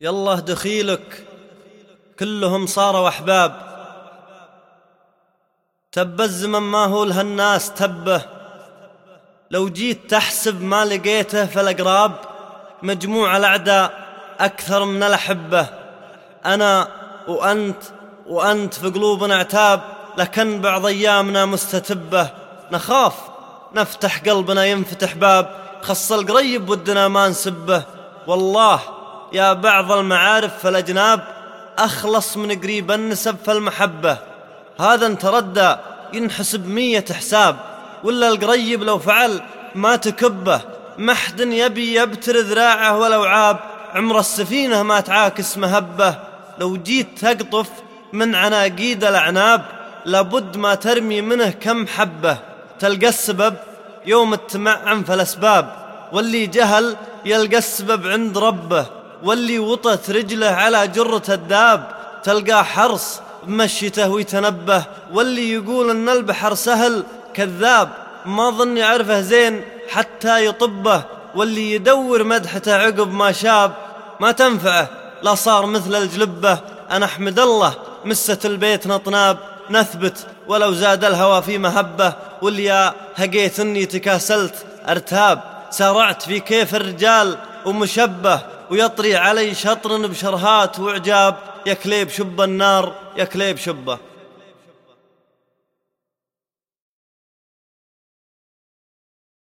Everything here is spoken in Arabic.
يالله دخيلك. كلهم صاروا أحباب. تب الزمن ما هو لهالناس تبه. لو جيت تحسب ما لقيته فالأقراب مجموع الأعداء أكثر من الأحبة. أنا وأنت وأنت في قلوبنا عتاب لكن بعض أيامنا مستتبة. نخاف نفتح قلبنا ينفتح باب خص القريب ودنا ما نسبه. والله يا بعض المعارف فالأجناب أخلص من قريب النسب فالمحبة. هذا تردى ينحسب مية حساب ولا القريب لو فعل ما تكبه. محد يبي يبتر ذراعه ولو عاب عمر السفينة ما تعاكس مهبة. لو جيت تقطف من عناقيد الأعناب لابد ما ترمي منه كم حبة. تلقى السبب يوم التمعن فالأسباب واللي جهل يلقى السبب عند ربه. واللي وطت رجله على جرة الداب تلقاه حرص بمشيته ويتنبه. واللي يقول إن البحر سهل كذاب ما ظن يعرفه زين حتى يطبه. واللي يدور مدحته عقب ما شاب ما تنفعه لا صار مثل الجلبة. أنا أحمد الله مسة البيت نطناب. نثبت ولو زاد الهوى في مهبة. واللي هقيت إني تكاسلت أرتاب. سارعت في كيف الرجال ومشبه. ويطري علي شطر بشرهات وعجاب يا كليب شب النار يا كليب شبه.